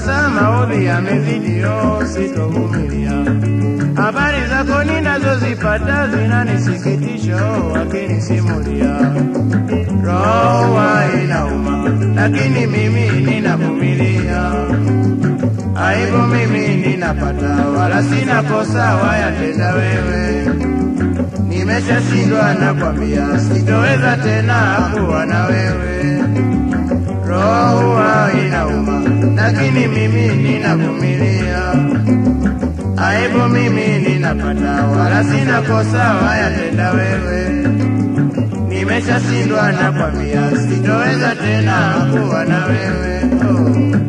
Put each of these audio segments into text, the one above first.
sasa maudhi yamezidi, sitovumilia. Habari zako ninazozipata zinanisikitisha, oh, wakinisimulia roho inauma, lakini mimi ninavumilia. Aibu mimi ninapata, wala sina kosa wayatenda wewe. Nimeshashindwa nakwambia, sitoweza tena kuwa na wewe. Lakini mimi ninavumilia. Aibu mimi ninapata, wala sina kosa wayatenda wewe. Nimeshashindwa nakwambia, sitoweza tena kuwa na wewe oh.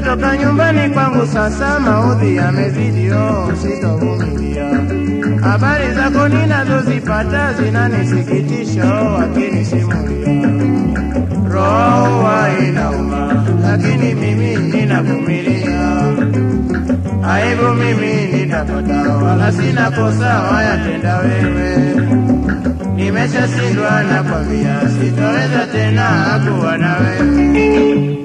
Toka nyumbani kwangu sasa, maudhi yamezidi, oh, sitovumilia. Habari zako ninazozipata zinanisikitisha, wakinisimulia. Roho inauma, lakini mimi ninavumilia. Aibu mimi nitapata, wala sina kosa wayatenda wewe. Nimeshashindwa nakwambia, sitaweza tena kuwa na wewe.